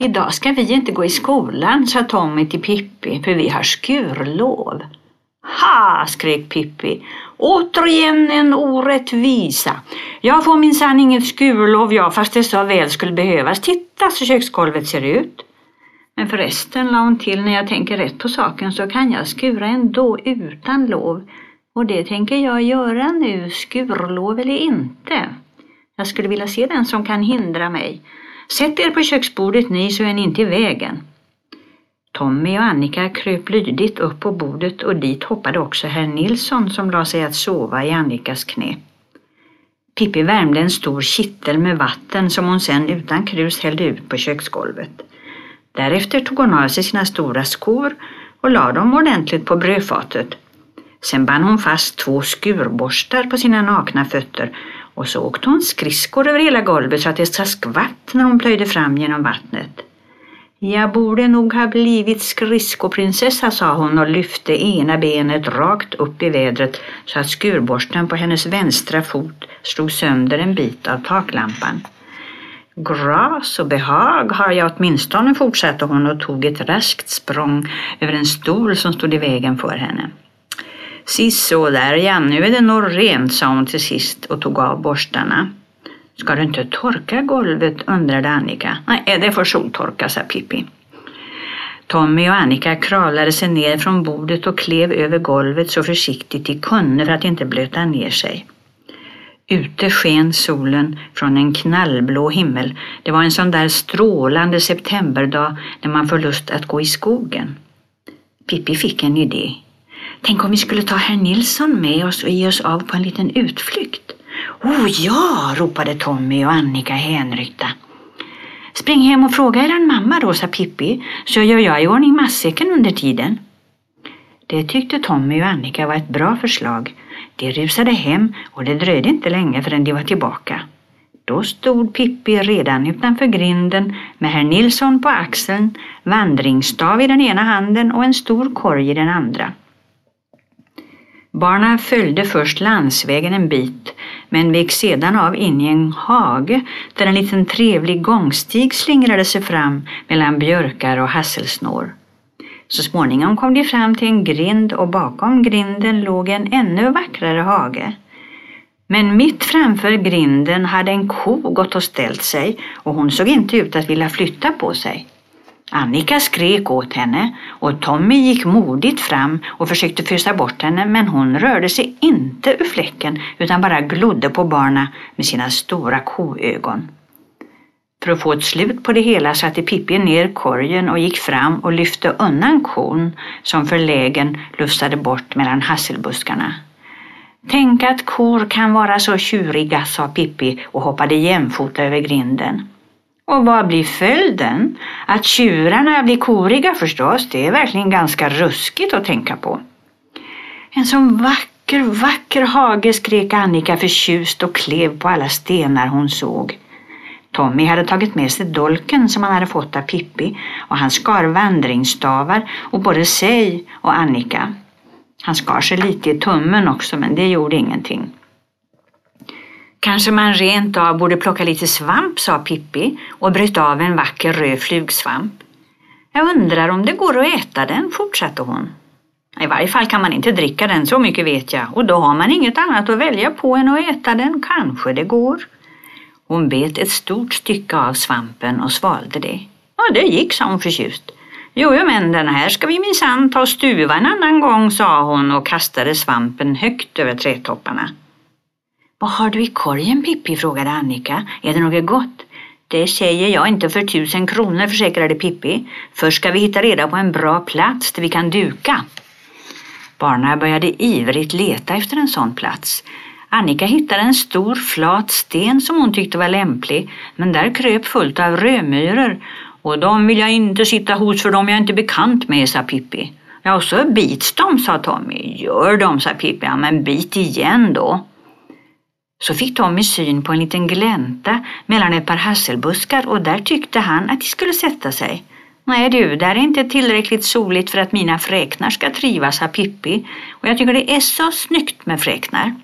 Idag ska vi inte gå i skolan, sa Tommy till Pippi, för vi har skurlov. Ha, skrek Pippi. Återigen en orättvisa. Jag får minsann inget skurlov jag, fast det så väl skulle behövas. Titta så köksgolvet ser ut. Men förresten, la hon till, när jag tänker rätt på saken så kan jag skura ändå utan lov. Och det tänker jag göra nu, skurlov eller inte. Jag skulle vilja se den som kan hindra mig. Sätt er på köksbordet ni så är ni inte i vägen. Tommy och Annika kröp lydigt upp på bordet och dit hoppade också herr Nilsson som la sig att sova i Annikas knä. Pippi värmde en stor kittel med vatten som hon sen utan krus hällde ut på köksgolvet. Därefter tog hon av sig sina stora skor och lade dem ordentligt på brödfatet. Sen band hon fast två skurborstar på sina nakna fötter och så åkte hon skridskor över hela golvet så att det sa skvatt när hon plöjde fram genom vattnet. Jag borde nog ha blivit skridskoprinsessa, sa hon och lyfte ena benet rakt upp i vädret så att skurborsten på hennes vänstra fot slog sönder en bit av taklampan. Gras och behag har jag åtminstone, fortsatte hon och tog ett raskt språng över en stol som stod i vägen för henne. Siså där ja, nu är det nog rent, sa hon till sist och tog av borstarna. Ska du inte torka golvet? undrade Annika. Nej, eh, det får soltorka, sa Pippi. Tommy och Annika kravlade sig ner från bordet och klev över golvet så försiktigt de kunde för att inte blöta ner sig. Ute sken solen från en knallblå himmel. Det var en sån där strålande septemberdag när man får lust att gå i skogen. Pippi fick en idé. Tänk om vi skulle ta herr Nilsson med oss och ge oss av på en liten utflykt. Oh ja, ropade Tommy och Annika hänryckta. Spring hem och fråga er mamma då, sa Pippi, så gör jag i ordning matsäcken under tiden. Det tyckte Tommy och Annika var ett bra förslag. De rusade hem och det dröjde inte länge förrän de var tillbaka. Då stod Pippi redan utanför grinden med herr Nilsson på axeln, vandringsstav i den ena handen och en stor korg i den andra. Barna följde först landsvägen en bit men vek sedan av in i en hage där en liten trevlig gångstig slingrade sig fram mellan björkar och hasselsnår. Så småningom kom de fram till en grind och bakom grinden låg en ännu vackrare hage. Men mitt framför grinden hade en ko gått och ställt sig och hon såg inte ut att vilja flytta på sig. Annika skrek åt henne och Tommy gick modigt fram och försökte fösa bort henne men hon rörde sig inte ur fläcken utan bara glodde på barna med sina stora koögon. För att få ett slut på det hela satte Pippi ner korgen och gick fram och lyfte undan kon som förlägen lustade bort mellan hasselbuskarna. Tänk att kor kan vara så tjuriga, sa Pippi och hoppade jämfota över grinden. Och vad blir följden? Att tjurarna blir koriga förstås, det är verkligen ganska ruskigt att tänka på. En sån vacker, vacker hage, skrek Annika förtjust och klev på alla stenar hon såg. Tommy hade tagit med sig dolken som han hade fått av Pippi och han skar vandringsstavar och både sig och Annika. Han skar sig lite i tummen också men det gjorde ingenting. Kanske man rent av borde plocka lite svamp, sa Pippi och bröt av en vacker röd flugsvamp. Jag undrar om det går att äta den, fortsatte hon. I varje fall kan man inte dricka den, så mycket vet jag, och då har man inget annat att välja på än att äta den, kanske det går. Hon bet ett stort stycke av svampen och svalde det. Ja, det gick, sa hon förtjust. Jo, men den här ska vi minsann ta och stuva en annan gång, sa hon och kastade svampen högt över trädtopparna. Vad har du i korgen Pippi? frågade Annika. Är det något gott? Det säger jag inte för tusen kronor, försäkrade Pippi. Först ska vi hitta reda på en bra plats där vi kan duka. Barnen började ivrigt leta efter en sån plats. Annika hittade en stor flat sten som hon tyckte var lämplig, men där kröp fullt av rödmyror och de vill jag inte sitta hos för de är jag inte bekant med, sa Pippi. Ja, så bits de, sa Tommy. Gör de, sa Pippi. Ja, men bit igen då. Så fick Tommy syn på en liten glänta mellan ett par hasselbuskar och där tyckte han att de skulle sätta sig. Nej du, där är inte tillräckligt soligt för att mina fräknar ska trivas, sa Pippi. Och jag tycker det är så snyggt med fräknar.